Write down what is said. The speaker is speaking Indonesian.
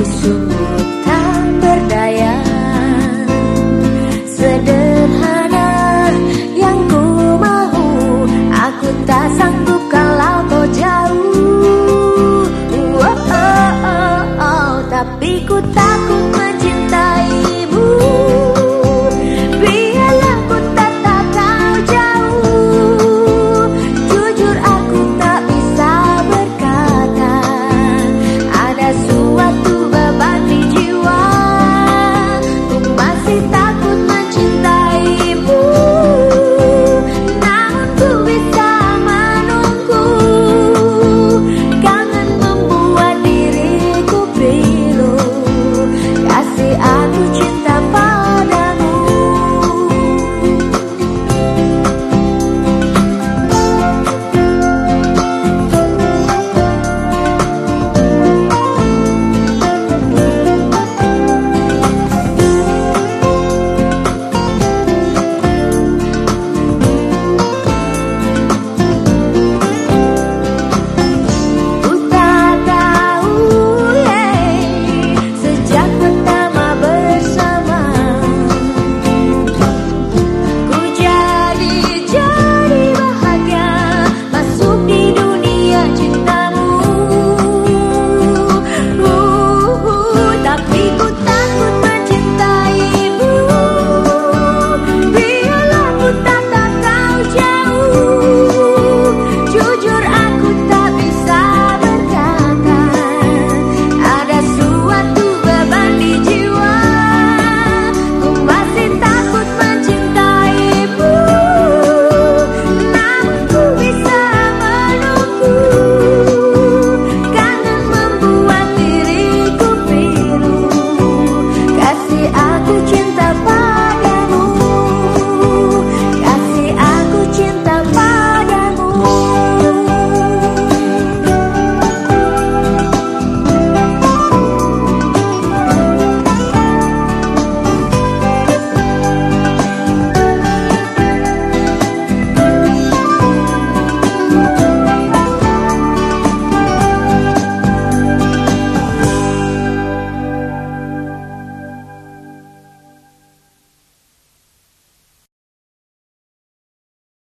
Aku berdaya Sederhana yang ku mau Aku tak sanggup kalau kau jauh oh, oh, oh, oh. Tapi ku tak